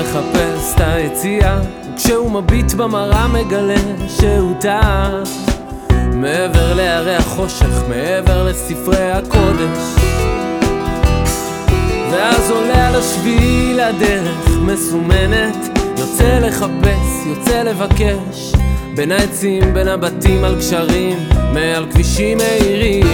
מחפש את היציאה. כשהוא מביט במראה מגלה שהוא טעה. מעבר להרי החושך, מעבר לספרי הקודש. ואז עולה על השביל הדרך מסומנת. יוצא לחפש, יוצא לבקש. בין העצים, בין הבתים על גשרים מעל כבישים מהירים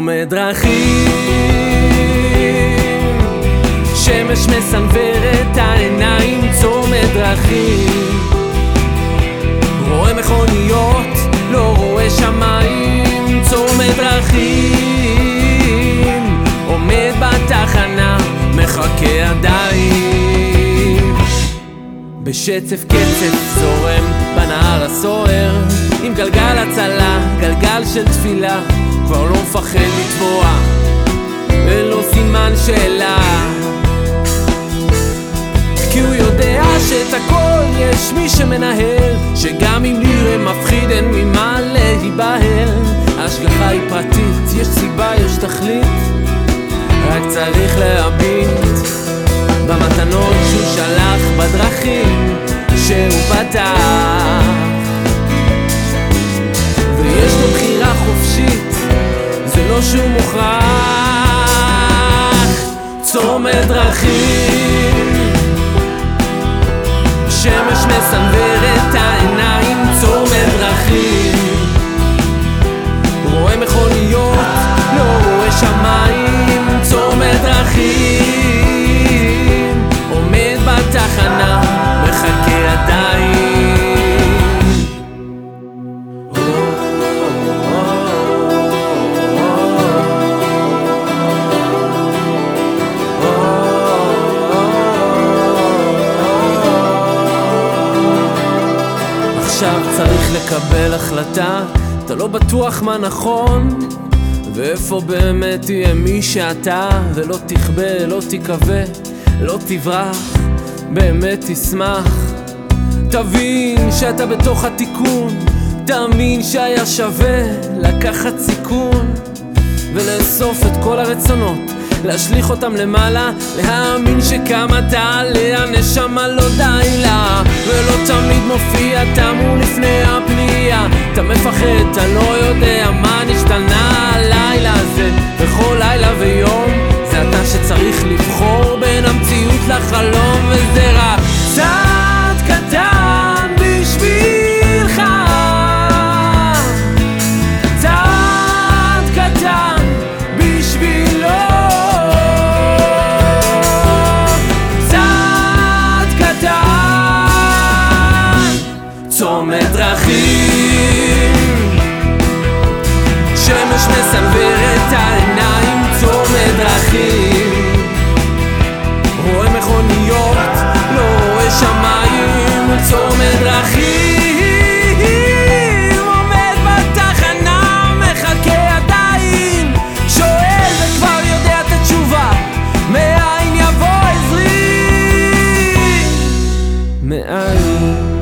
צומת דרכים שמש מסנוורת העיניים צומת דרכים רואה מכוניות, לא רואה שמיים צומת דרכים עומד בתחנה, מחכה עדיין. בשצף קצף זורם בנהר הסוער עם גלגל הצלה, גלגל של תפילה כבר לא מפחד לטבוע ולא סימן שאלה. כי הוא יודע שאת הכל יש מי שמנהל שגם אם נראה מפחיד אין ממה להיבהל. ההשגחה היא פרטית, יש סיבה, יש תכלית. רק צריך להביט במתנות שהוא שלח בדרכים שהוא פתח לא שהוא מוכרח. צומת דרכים. שמש מסנוורת העיניים לקבל החלטה, אתה לא בטוח מה נכון ואיפה באמת תהיה מי שאתה ולא תכבה, לא תקווה, לא תברח, באמת תשמח. תבין שאתה בתוך התיקון, תאמין שהיה שווה לקחת סיכון ולאסוף את כל הרצונות להשליך אותם למעלה, להאמין שכמה תעלה הנשמה לא די לה ולא תמיד מופיע תמו לפני הפנייה. אתה מפחד, אתה לא יודע מה צומת דרכים שמש מסנוורת העיניים צומת דרכים רואה מכוניות, לא רואה שמיים צומת דרכים עומד בתחנה, מחכה את יבוא עזרי